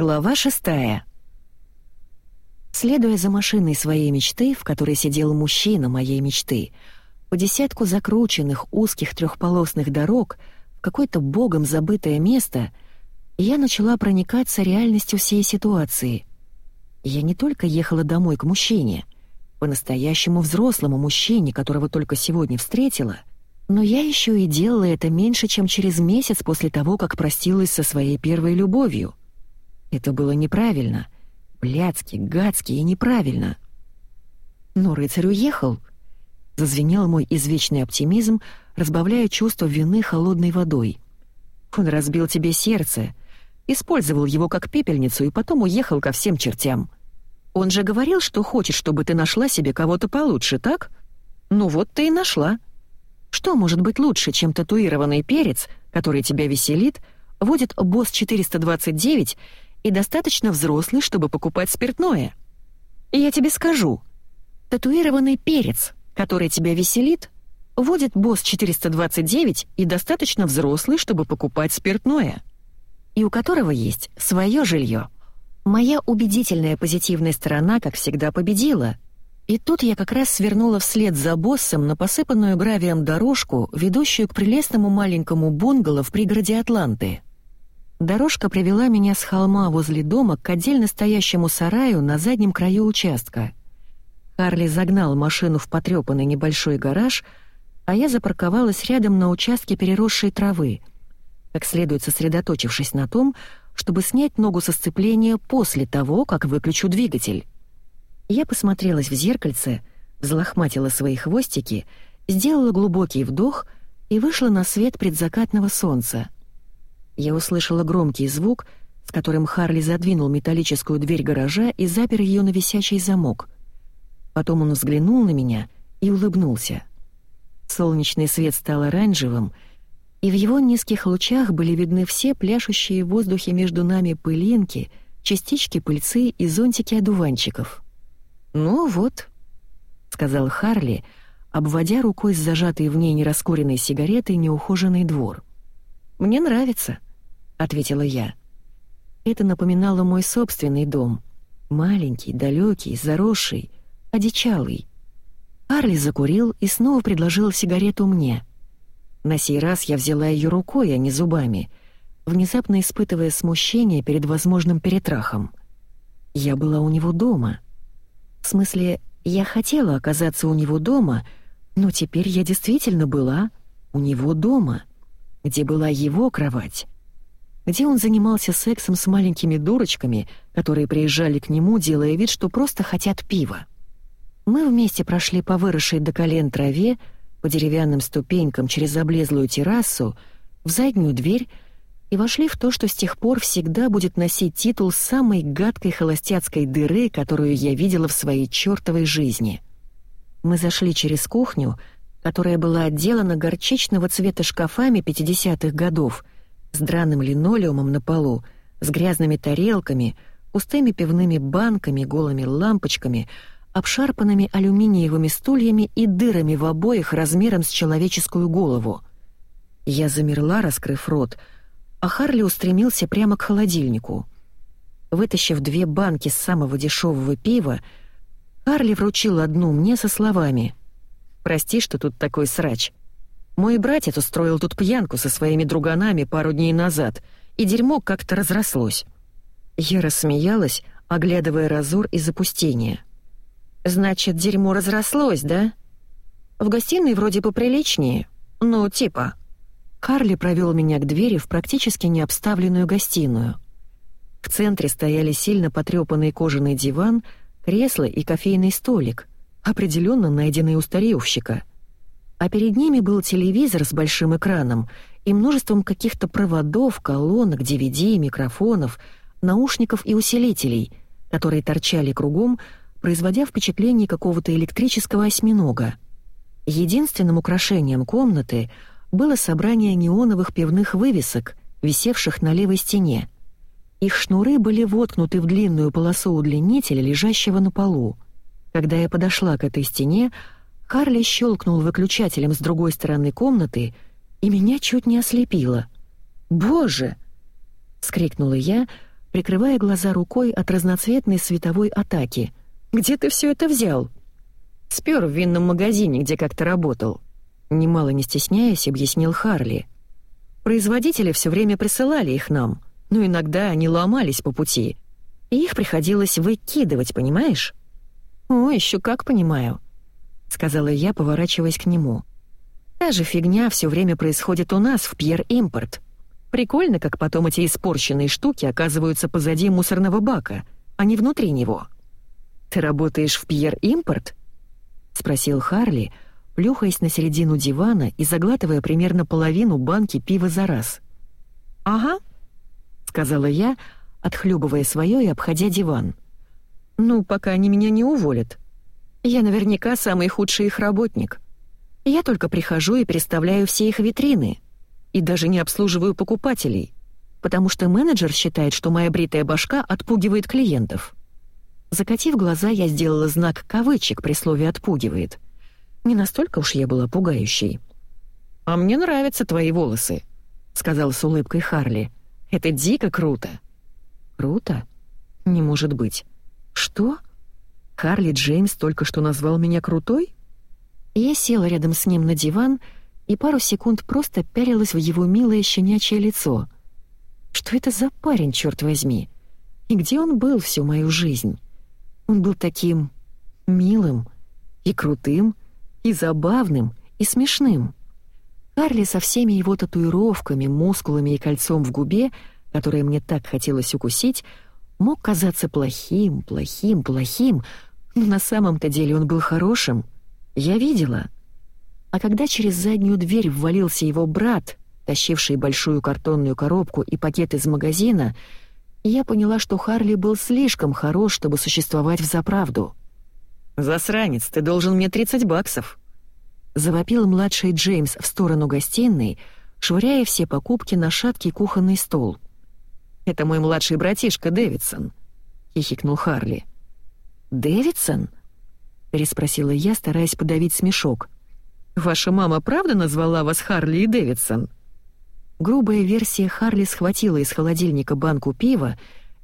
Глава шестая. Следуя за машиной своей мечты, в которой сидел мужчина моей мечты, по десятку закрученных узких трехполосных дорог в какое-то богом забытое место, я начала проникаться реальностью всей ситуации. Я не только ехала домой к мужчине, по-настоящему взрослому мужчине, которого только сегодня встретила, но я еще и делала это меньше, чем через месяц после того, как простилась со своей первой любовью. Это было неправильно. Блядски, гадски и неправильно. Но рыцарь уехал. Зазвенел мой извечный оптимизм, разбавляя чувство вины холодной водой. Он разбил тебе сердце, использовал его как пепельницу и потом уехал ко всем чертям. Он же говорил, что хочет, чтобы ты нашла себе кого-то получше, так? Ну вот ты и нашла. Что может быть лучше, чем татуированный перец, который тебя веселит, водит босс 429 и достаточно взрослый, чтобы покупать спиртное. И я тебе скажу, татуированный перец, который тебя веселит, водит босс 429 и достаточно взрослый, чтобы покупать спиртное, и у которого есть свое жилье. Моя убедительная позитивная сторона, как всегда, победила. И тут я как раз свернула вслед за боссом на посыпанную гравием дорожку, ведущую к прелестному маленькому бунгало в пригороде Атланты. Дорожка привела меня с холма возле дома к отдельно стоящему сараю на заднем краю участка. Харли загнал машину в потрепанный небольшой гараж, а я запарковалась рядом на участке переросшей травы, как следует сосредоточившись на том, чтобы снять ногу со сцепления после того, как выключу двигатель. Я посмотрелась в зеркальце, взлохматила свои хвостики, сделала глубокий вдох и вышла на свет предзакатного солнца — я услышала громкий звук, с которым Харли задвинул металлическую дверь гаража и запер ее на висячий замок. Потом он взглянул на меня и улыбнулся. Солнечный свет стал оранжевым, и в его низких лучах были видны все пляшущие в воздухе между нами пылинки, частички пыльцы и зонтики одуванчиков. «Ну вот», — сказал Харли, обводя рукой с зажатой в ней нераскуренной сигаретой неухоженный двор. «Мне нравится» ответила я. Это напоминало мой собственный дом. Маленький, далекий, заросший, одичалый. Арли закурил и снова предложил сигарету мне. На сей раз я взяла ее рукой, а не зубами, внезапно испытывая смущение перед возможным перетрахом. Я была у него дома. В смысле, я хотела оказаться у него дома, но теперь я действительно была у него дома, где была его кровать где он занимался сексом с маленькими дурочками, которые приезжали к нему, делая вид, что просто хотят пива. Мы вместе прошли по выросшей до колен траве, по деревянным ступенькам через облезлую террасу, в заднюю дверь и вошли в то, что с тех пор всегда будет носить титул самой гадкой холостяцкой дыры, которую я видела в своей чертовой жизни. Мы зашли через кухню, которая была отделана горчичного цвета шкафами 50-х годов — с драным линолеумом на полу, с грязными тарелками, пустыми пивными банками, голыми лампочками, обшарпанными алюминиевыми стульями и дырами в обоих размером с человеческую голову. Я замерла, раскрыв рот, а Харли устремился прямо к холодильнику. Вытащив две банки самого дешевого пива, Харли вручил одну мне со словами «Прости, что тут такой срач. Мой братец устроил тут пьянку со своими друганами пару дней назад, и дерьмо как-то разрослось. Я рассмеялась, оглядывая разор и запустение. «Значит, дерьмо разрослось, да? В гостиной вроде поприличнее. Ну, типа...» Карли провел меня к двери в практически необставленную гостиную. В центре стояли сильно потрепанный кожаный диван, кресло и кофейный столик, определенно найденный у старьевщика — а перед ними был телевизор с большим экраном и множеством каких-то проводов, колонок, DVD, микрофонов, наушников и усилителей, которые торчали кругом, производя впечатление какого-то электрического осьминога. Единственным украшением комнаты было собрание неоновых пивных вывесок, висевших на левой стене. Их шнуры были воткнуты в длинную полосу удлинителя, лежащего на полу. Когда я подошла к этой стене, Карли щелкнул выключателем с другой стороны комнаты, и меня чуть не ослепило. «Боже!» — скрикнула я, прикрывая глаза рукой от разноцветной световой атаки. «Где ты все это взял?» «Спер в винном магазине, где как-то работал», — немало не стесняясь, объяснил Харли. «Производители все время присылали их нам, но иногда они ломались по пути, и их приходилось выкидывать, понимаешь?» «О, еще как понимаю», — сказала я, поворачиваясь к нему. «Та же фигня все время происходит у нас в Пьер Импорт. Прикольно, как потом эти испорченные штуки оказываются позади мусорного бака, а не внутри него». «Ты работаешь в Пьер Импорт?» — спросил Харли, плюхаясь на середину дивана и заглатывая примерно половину банки пива за раз. «Ага», — сказала я, отхлебывая свое и обходя диван. «Ну, пока они меня не уволят. Я наверняка самый худший их работник. Я только прихожу и переставляю все их витрины. И даже не обслуживаю покупателей, потому что менеджер считает, что моя бритая башка отпугивает клиентов». Закатив глаза, я сделала знак кавычек при слове «отпугивает». Не настолько уж я была пугающей. «А мне нравятся твои волосы», — сказал с улыбкой Харли. «Это дико круто». «Круто? Не может быть. Что? Харли Джеймс только что назвал меня крутой?» Я села рядом с ним на диван и пару секунд просто пялилась в его милое щенячье лицо. Что это за парень, черт возьми? И где он был всю мою жизнь? Он был таким милым и крутым, и забавным, и смешным. Карли со всеми его татуировками, мускулами и кольцом в губе, которое мне так хотелось укусить, мог казаться плохим, плохим, плохим, но на самом-то деле он был хорошим. Я видела. А когда через заднюю дверь ввалился его брат, тащивший большую картонную коробку и пакет из магазина, я поняла, что Харли был слишком хорош, чтобы существовать в заправду. «Засранец, ты должен мне 30 баксов!» Завопил младший Джеймс в сторону гостиной, швыряя все покупки на шаткий кухонный стол. «Это мой младший братишка Дэвидсон», — хихикнул Харли. «Дэвидсон?» — переспросила я, стараясь подавить смешок. «Ваша мама правда назвала вас Харли и Дэвидсон?» Грубая версия Харли схватила из холодильника банку пива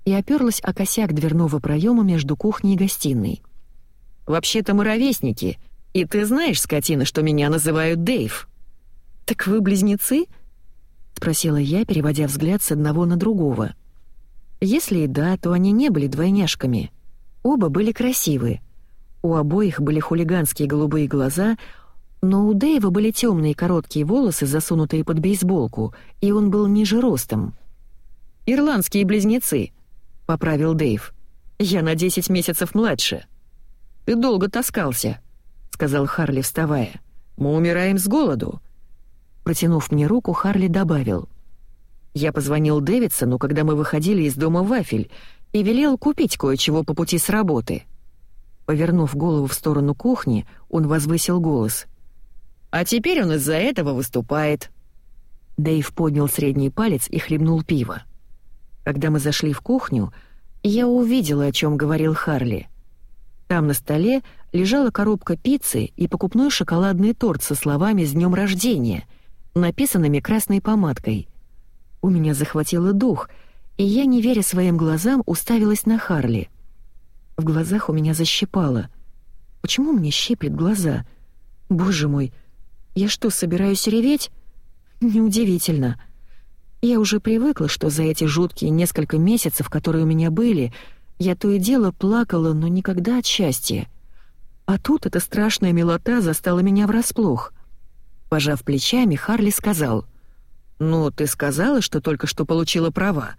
и оперлась о косяк дверного проема между кухней и гостиной. «Вообще-то мы ровесники, и ты знаешь, скотина, что меня называют Дэйв». «Так вы близнецы?» — спросила я, переводя взгляд с одного на другого. Если и да, то они не были двойняшками. Оба были красивы. У обоих были хулиганские голубые глаза — но у Дэйва были темные короткие волосы, засунутые под бейсболку, и он был ниже ростом. «Ирландские близнецы», — поправил Дэйв. «Я на десять месяцев младше». «Ты долго таскался», — сказал Харли, вставая. «Мы умираем с голоду». Протянув мне руку, Харли добавил. «Я позвонил Дэвидсону, когда мы выходили из дома «Вафель», и велел купить кое-чего по пути с работы». Повернув голову в сторону кухни, он возвысил голос — а теперь он из-за этого выступает». Дэйв поднял средний палец и хлебнул пиво. Когда мы зашли в кухню, я увидела, о чем говорил Харли. Там на столе лежала коробка пиццы и покупной шоколадный торт со словами «С днем рождения», написанными красной помадкой. У меня захватило дух, и я, не веря своим глазам, уставилась на Харли. В глазах у меня защипало. Почему мне щиплет глаза? Боже мой, я что, собираюсь реветь? Неудивительно. Я уже привыкла, что за эти жуткие несколько месяцев, которые у меня были, я то и дело плакала, но никогда от счастья. А тут эта страшная милота застала меня врасплох. Пожав плечами, Харли сказал, «Ну, ты сказала, что только что получила права,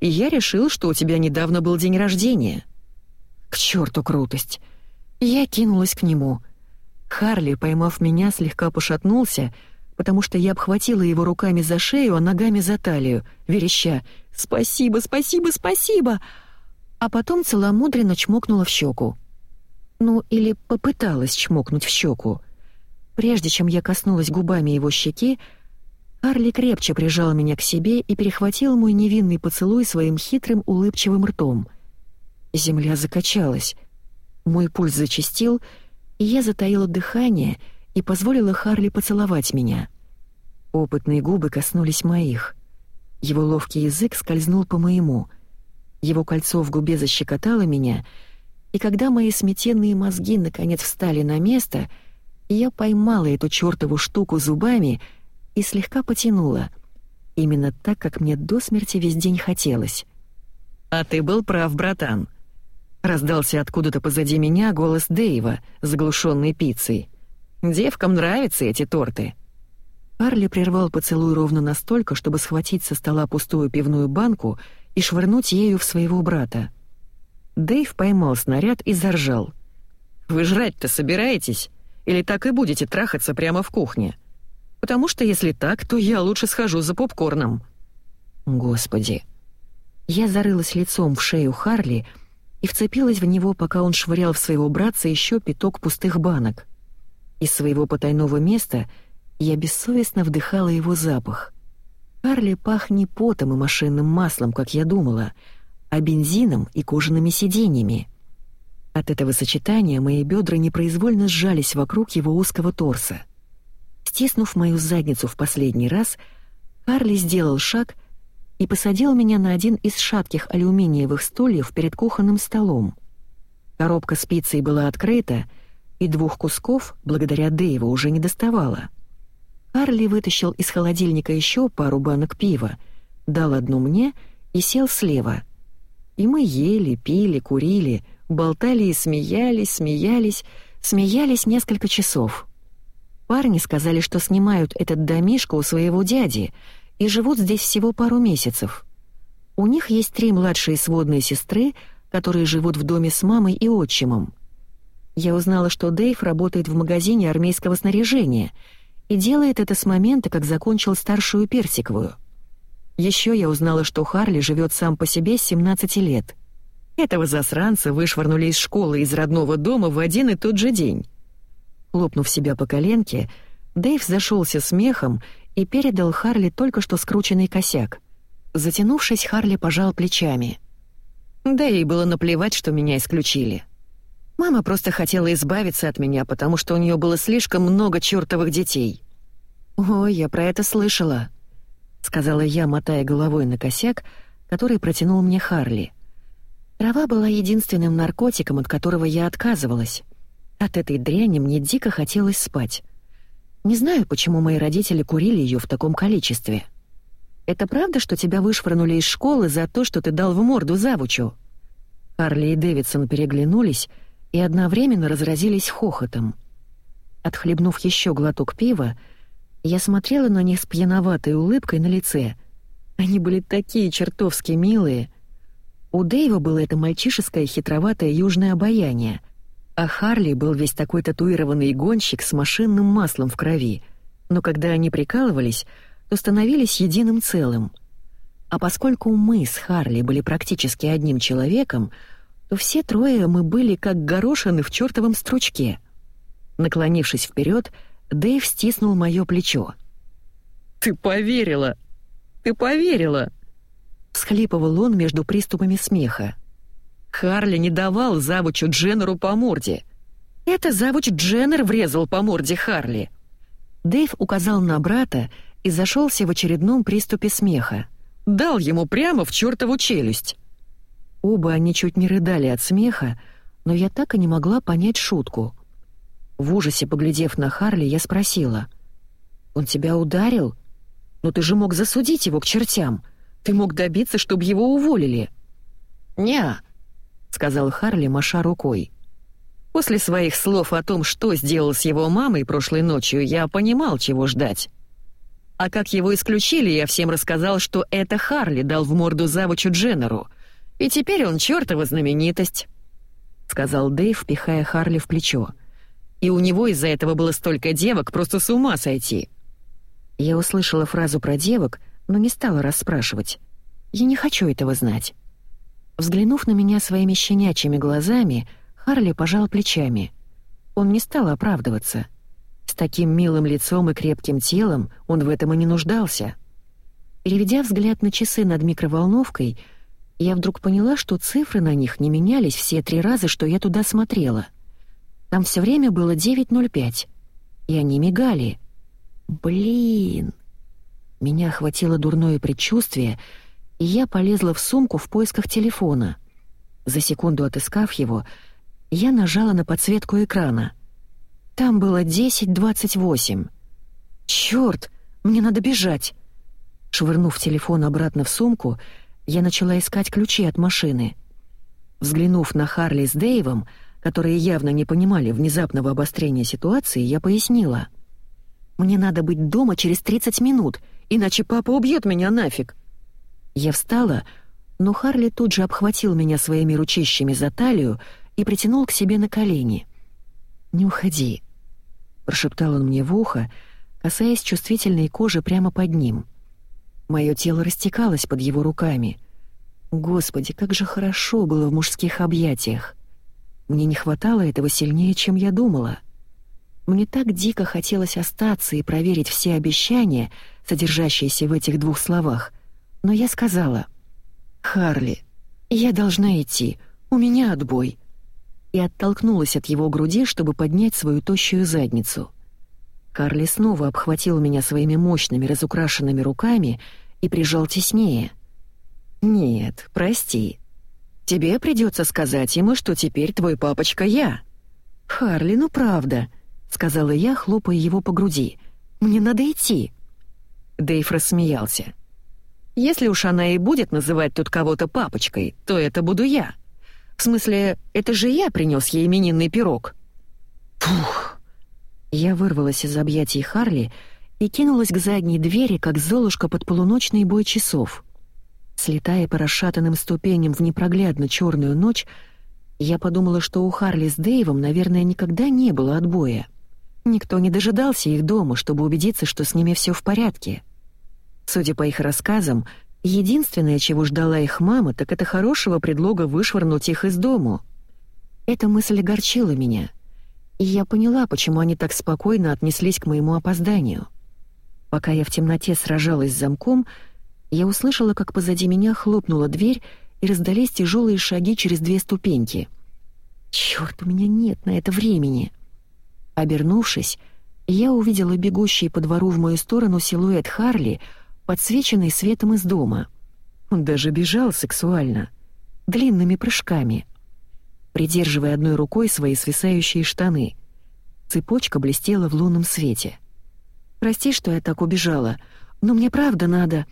и я решил, что у тебя недавно был день рождения». К черту крутость! Я кинулась к нему — Харли, поймав меня, слегка пошатнулся, потому что я обхватила его руками за шею, а ногами за талию, вереща «Спасибо, спасибо, спасибо!» А потом целомудренно чмокнула в щеку. Ну, или попыталась чмокнуть в щеку. Прежде чем я коснулась губами его щеки, Харли крепче прижал меня к себе и перехватил мой невинный поцелуй своим хитрым улыбчивым ртом. Земля закачалась. Мой пульс зачастил, и я затаила дыхание и позволила Харли поцеловать меня. Опытные губы коснулись моих. Его ловкий язык скользнул по моему. Его кольцо в губе защекотало меня, и когда мои сметенные мозги наконец встали на место, я поймала эту чёртову штуку зубами и слегка потянула, именно так, как мне до смерти весь день хотелось. «А ты был прав, братан», — раздался откуда-то позади меня голос Дэйва, заглушенный пиццей. «Девкам нравятся эти торты». Арли прервал поцелуй ровно настолько, чтобы схватить со стола пустую пивную банку и швырнуть ею в своего брата. Дэйв поймал снаряд и заржал. «Вы жрать-то собираетесь? Или так и будете трахаться прямо в кухне? Потому что если так, то я лучше схожу за попкорном». «Господи». Я зарылась лицом в шею Харли и вцепилась в него, пока он швырял в своего братца еще пяток пустых банок. Из своего потайного места я бессовестно вдыхала его запах. Харли пах не потом и машинным маслом, как я думала, а бензином и кожаными сиденьями. От этого сочетания мои бедра непроизвольно сжались вокруг его узкого торса. Стиснув мою задницу в последний раз, Харли сделал шаг и посадил меня на один из шатких алюминиевых стульев перед кухонным столом. Коробка с пиццей была открыта, и двух кусков, благодаря Дэйву, уже не доставала. Карли вытащил из холодильника еще пару банок пива, дал одну мне и сел слева. И мы ели, пили, курили, болтали и смеялись, смеялись, смеялись несколько часов. Парни сказали, что снимают этот домишко у своего дяди и живут здесь всего пару месяцев. У них есть три младшие сводные сестры, которые живут в доме с мамой и отчимом. Я узнала, что Дэйв работает в магазине армейского снаряжения — и делает это с момента, как закончил старшую персиковую. Еще я узнала, что Харли живет сам по себе с 17 лет. Этого засранца вышвырнули из школы из родного дома в один и тот же день. Хлопнув себя по коленке, Дэйв зашелся смехом и передал Харли только что скрученный косяк. Затянувшись, Харли пожал плечами. Да ей было наплевать, что меня исключили. Мама просто хотела избавиться от меня, потому что у нее было слишком много чертовых детей. «Ой, я про это слышала», — сказала я, мотая головой на косяк, который протянул мне Харли. Трава была единственным наркотиком, от которого я отказывалась. От этой дряни мне дико хотелось спать. Не знаю, почему мои родители курили ее в таком количестве. «Это правда, что тебя вышвырнули из школы за то, что ты дал в морду завучу?» Харли и Дэвидсон переглянулись — и одновременно разразились хохотом. Отхлебнув еще глоток пива, я смотрела на них с пьяноватой улыбкой на лице. Они были такие чертовски милые. У Дэйва было это мальчишеское хитроватое южное обаяние, а Харли был весь такой татуированный гонщик с машинным маслом в крови, но когда они прикалывались, то становились единым целым. А поскольку мы с Харли были практически одним человеком, то все трое мы были как горошины в чертовом стручке. Наклонившись вперед, Дэйв стиснул мое плечо. «Ты поверила! Ты поверила!» Всхлипывал он между приступами смеха. Харли не давал завучу Дженнеру по морде. Это завуч Дженнер врезал по морде Харли. Дэйв указал на брата и зашелся в очередном приступе смеха. Дал ему прямо в чертову челюсть. Оба они чуть не рыдали от смеха, но я так и не могла понять шутку. В ужасе поглядев на Харли, я спросила. «Он тебя ударил? Но ты же мог засудить его к чертям. Ты мог добиться, чтобы его уволили». «Не-а», сказал Харли, маша рукой. После своих слов о том, что сделал с его мамой прошлой ночью, я понимал, чего ждать. А как его исключили, я всем рассказал, что это Харли дал в морду завучу Дженнеру, и теперь он чертова знаменитость», — сказал Дэйв, пихая Харли в плечо. «И у него из-за этого было столько девок, просто с ума сойти». Я услышала фразу про девок, но не стала расспрашивать. Я не хочу этого знать. Взглянув на меня своими щенячьими глазами, Харли пожал плечами. Он не стал оправдываться. С таким милым лицом и крепким телом он в этом и не нуждался. Переведя взгляд на часы над микроволновкой, я вдруг поняла, что цифры на них не менялись все три раза, что я туда смотрела. Там все время было 9.05, и они мигали. Блин! Меня охватило дурное предчувствие, и я полезла в сумку в поисках телефона. За секунду отыскав его, я нажала на подсветку экрана. Там было 10.28. «Чёрт, мне надо бежать!» Швырнув телефон обратно в сумку, я начала искать ключи от машины. Взглянув на Харли с Дэйвом, которые явно не понимали внезапного обострения ситуации, я пояснила. «Мне надо быть дома через 30 минут, иначе папа убьет меня нафиг!» Я встала, но Харли тут же обхватил меня своими ручищами за талию и притянул к себе на колени. «Не уходи», — прошептал он мне в ухо, касаясь чувствительной кожи прямо под ним. Моё тело растекалось под его руками. Господи, как же хорошо было в мужских объятиях. Мне не хватало этого сильнее, чем я думала. Мне так дико хотелось остаться и проверить все обещания, содержащиеся в этих двух словах, но я сказала «Харли, я должна идти, у меня отбой», и оттолкнулась от его груди, чтобы поднять свою тощую задницу. Харли снова обхватил меня своими мощными разукрашенными руками и прижал теснее. «Нет, прости. Тебе придется сказать ему, что теперь твой папочка я». «Харли, ну правда», — сказала я, хлопая его по груди. «Мне надо идти». Дейв рассмеялся. Если уж она и будет называть тут кого-то папочкой, то это буду я. В смысле, это же я принес ей именинный пирог. Фух. Я вырвалась из объятий Харли и кинулась к задней двери, как золушка под полуночный бой часов. Слетая по расшатанным ступеням в непроглядно черную ночь, я подумала, что у Харли с Дэйвом, наверное, никогда не было отбоя. Никто не дожидался их дома, чтобы убедиться, что с ними все в порядке. Судя по их рассказам, единственное, чего ждала их мама, так это хорошего предлога вышвырнуть их из дому. Эта мысль огорчила меня, и я поняла, почему они так спокойно отнеслись к моему опозданию. Пока я в темноте сражалась с замком, я услышала, как позади меня хлопнула дверь и раздались тяжелые шаги через две ступеньки. Черт, у меня нет на это времени. Обернувшись, я увидела бегущий по двору в мою сторону силуэт Харли — подсвеченный светом из дома. Он даже бежал сексуально, длинными прыжками, придерживая одной рукой свои свисающие штаны. Цепочка блестела в лунном свете. «Прости, что я так убежала, но мне правда надо...»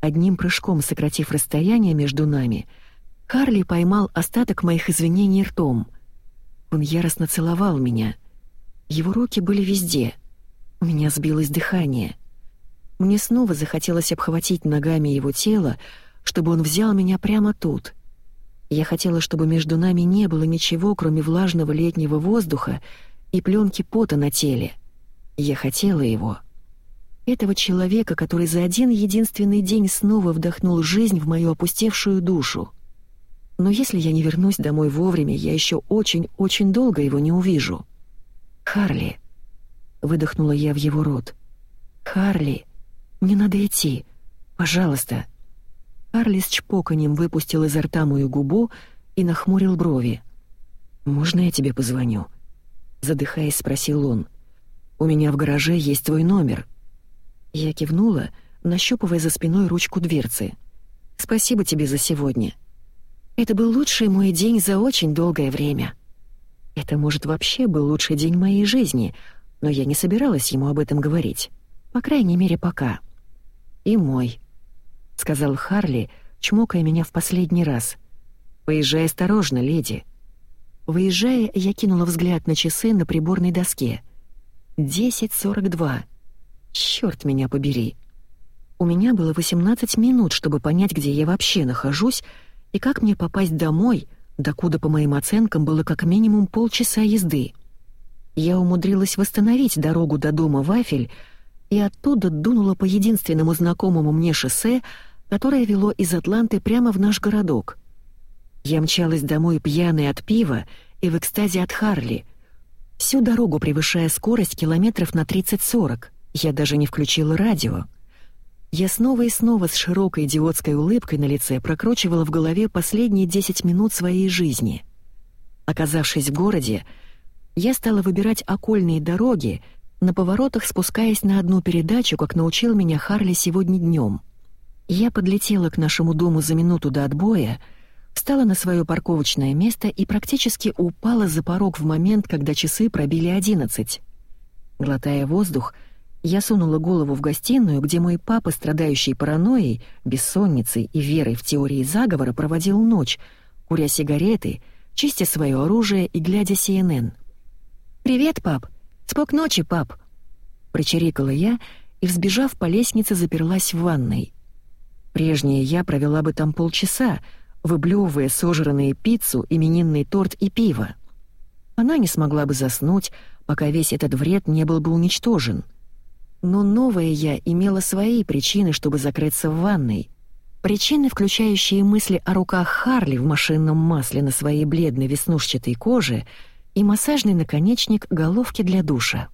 Одним прыжком сократив расстояние между нами, Карли поймал остаток моих извинений ртом. Он яростно целовал меня. Его руки были везде. У меня сбилось дыхание — мне снова захотелось обхватить ногами его тело, чтобы он взял меня прямо тут. Я хотела, чтобы между нами не было ничего, кроме влажного летнего воздуха и пленки пота на теле. Я хотела его. Этого человека, который за один единственный день снова вдохнул жизнь в мою опустевшую душу. Но если я не вернусь домой вовремя, я еще очень-очень долго его не увижу. «Харли», — выдохнула я в его рот. «Харли», мне надо идти. Пожалуйста». Карли с чпоканьем выпустил изо рта мою губу и нахмурил брови. «Можно я тебе позвоню?» Задыхаясь, спросил он. «У меня в гараже есть твой номер». Я кивнула, нащупывая за спиной ручку дверцы. «Спасибо тебе за сегодня. Это был лучший мой день за очень долгое время. Это, может, вообще был лучший день моей жизни, но я не собиралась ему об этом говорить. По крайней мере, пока» и мой», — сказал Харли, чмокая меня в последний раз. «Поезжай осторожно, леди». Выезжая, я кинула взгляд на часы на приборной доске. «Десять сорок два. Чёрт меня побери». У меня было 18 минут, чтобы понять, где я вообще нахожусь и как мне попасть домой, докуда, по моим оценкам, было как минимум полчаса езды. Я умудрилась восстановить дорогу до дома Вафель, и оттуда дунуло по единственному знакомому мне шоссе, которое вело из Атланты прямо в наш городок. Я мчалась домой пьяной от пива и в экстазе от Харли. Всю дорогу превышая скорость километров на 30-40, я даже не включила радио. Я снова и снова с широкой идиотской улыбкой на лице прокручивала в голове последние 10 минут своей жизни. Оказавшись в городе, я стала выбирать окольные дороги, на поворотах спускаясь на одну передачу, как научил меня Харли сегодня днем. Я подлетела к нашему дому за минуту до отбоя, встала на свое парковочное место и практически упала за порог в момент, когда часы пробили одиннадцать. Глотая воздух, я сунула голову в гостиную, где мой папа, страдающий паранойей, бессонницей и верой в теории заговора, проводил ночь, куря сигареты, чистя свое оружие и глядя CNN. «Привет, пап! Спок ночи, пап!» Прочирикала я и, взбежав по лестнице, заперлась в ванной. Прежняя я провела бы там полчаса, выблевывая сожранные пиццу, именинный торт и пиво. Она не смогла бы заснуть, пока весь этот вред не был бы уничтожен. Но новая я имела свои причины, чтобы закрыться в ванной. Причины, включающие мысли о руках Харли в машинном масле на своей бледной веснушчатой коже и массажный наконечник головки для душа.